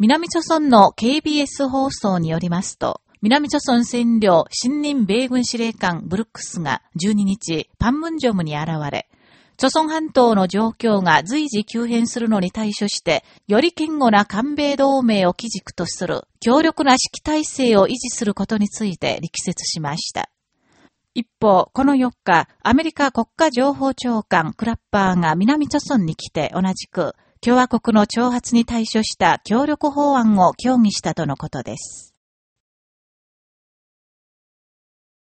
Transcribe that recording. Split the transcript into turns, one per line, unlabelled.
南朝村の KBS 放送によりますと、南朝村占領新任米軍司令官ブルックスが12日、パンムンジョムに現れ、朝村半島の状況が随時急変するのに対処して、より堅固な韓米同盟を基軸とする強力な指揮体制を維持することについて力説しました。一方、この4日、アメリカ国家情報長官クラッパーが南朝村に来て同じく、共和国の挑発に対処した協力法案を協議したとのことです。